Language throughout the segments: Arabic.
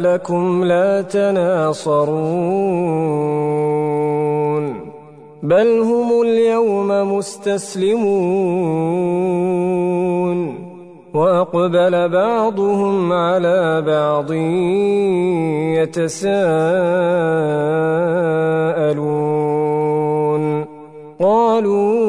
لكم لا تناصرون بل هم اليوم مستسلمون وأقبل بعضهم على بعض يتساءلون قالوا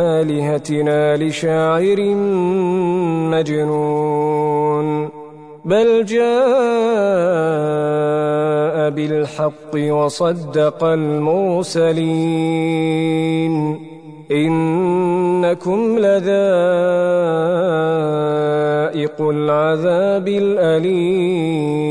آلهتنا لشاعر مجنون بل جاء بالحق وصدق المرسلين. إنكم لذائق العذاب الأليم.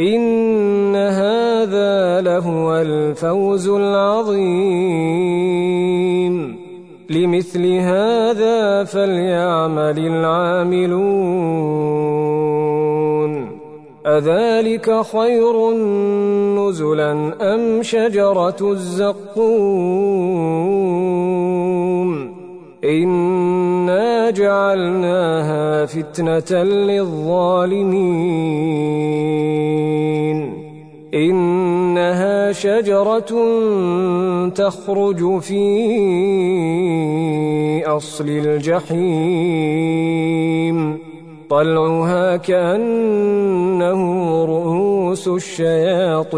إن هذا لهو الفوز العظيم. لمثل هذا فليعمل العاملون. أذلك خير نزلا أم شجرة الزقوم؟ جعلناها فتنة للظالمين. إنها شجرة تخرج في أصل الجحيم. طلعها كأنه رؤوس الشياطين.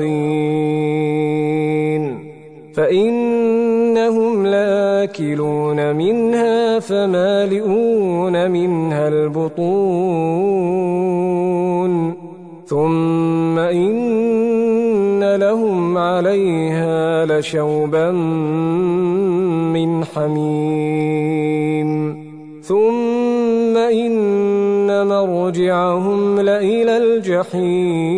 فإنهم لاكلون منها فمالئون. منها البطون. ثم إن لهم عليها لشوبا من حميم. ثم إن مرجعهم لإلى الجحيم.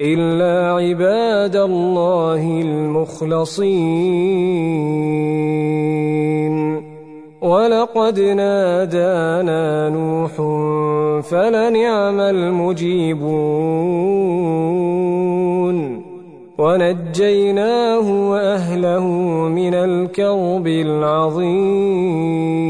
إلا عباد الله المخلصين. ولقد نادانا نوح فلنعم المجيبون. ونجيناه وأهله من الكرب العظيم.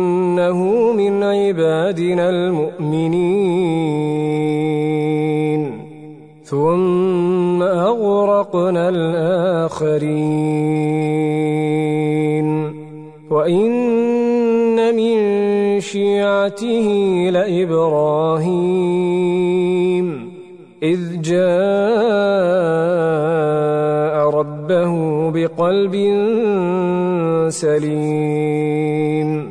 من عبادنا المؤمنين. ثم أغرقنا الآخرين. وإن من شيعته لإبراهيم. إذ جاء ربه بقلب سليم.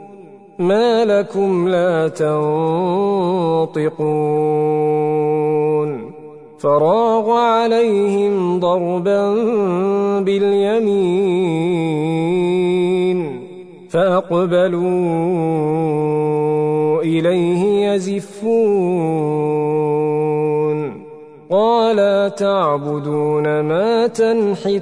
ما لكم لا تنطقون. فراغ عليهم ضربا باليمين فأقبلوا إليه يزفون. قال تعبدون ما تنحتون؟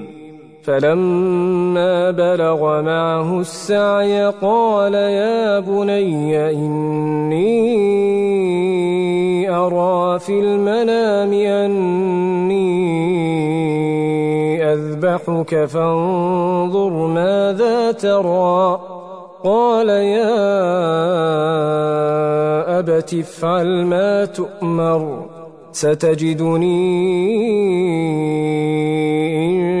فلما بلغ معه السعي قال يا بني إني أرى في المنام أني أذبحك فانظر ماذا ترى قال يا أبت افعل ما تؤمر ستجدني إن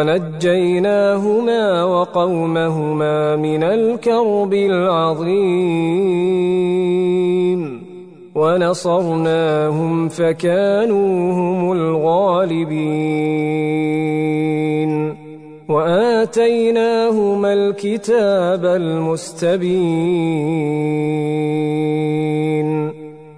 ونجيناهما وقومهما من الكرب العظيم. ونصرناهم فكانوا هم الغالبين. وآتيناهما الكتاب المستبين.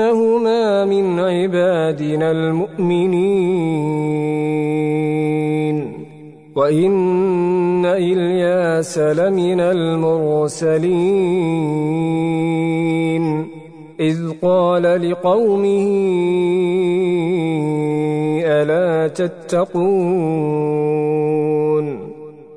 إنهما من عبادنا المؤمنين وإن إلياس لمن المرسلين إذ قال لقومه ألا تتقون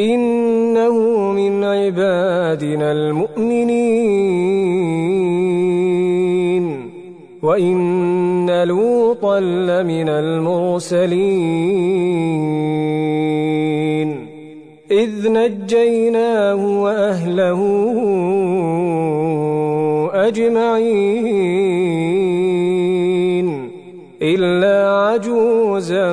إنه من عبادنا المؤمنين. وإن لوطا لمن المرسلين. إذ نجيناه وأهله أجمعين. إلا عجوزا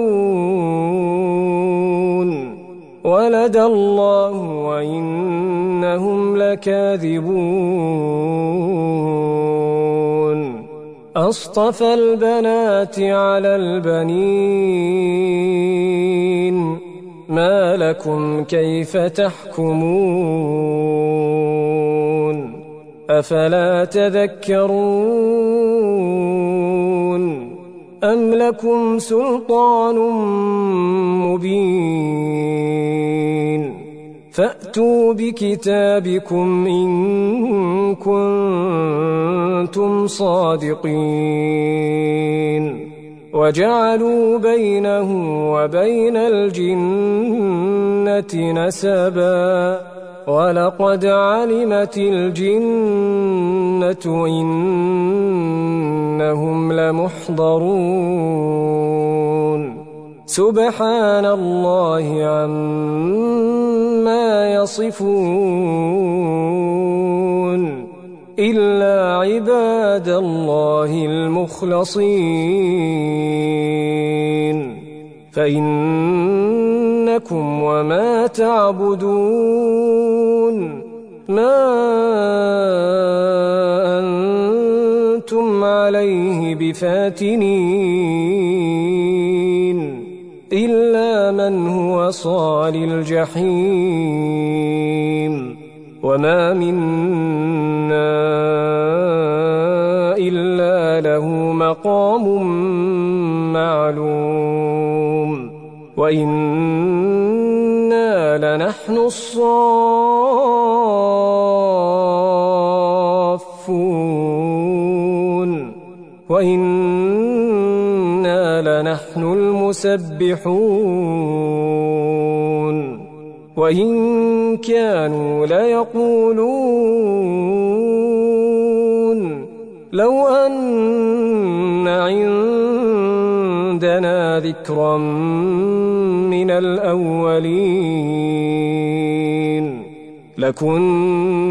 ولد الله وإنهم لكاذبون. أصطفى البنات على البنين. ما لكم كيف تحكمون؟ أفلا تذكرون؟ أم لكم سلطان مبين فأتوا بكتابكم إن كنتم صادقين وجعلوا بينه وبين الجنة نسبا ولقد علمت الجنة إنهم لمحضرون سبحان الله عما يصفون إلا عباد الله المخلصين فإنكم وما تعبدون ما أنتم عليه بفاتنين إلا من هو صال الجحيم وما منا إلا له مقام معلوم وإنا لنحن الصافون وإنا لنحن المسبحون وإن كانوا ليقولون لو أن ذكرا من الأولين. لكنا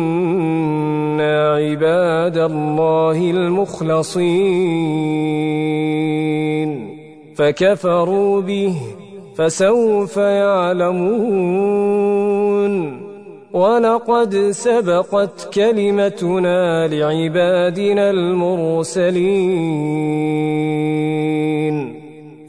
عباد الله المخلصين. فكفروا به فسوف يعلمون. ولقد سبقت كلمتنا لعبادنا المرسلين.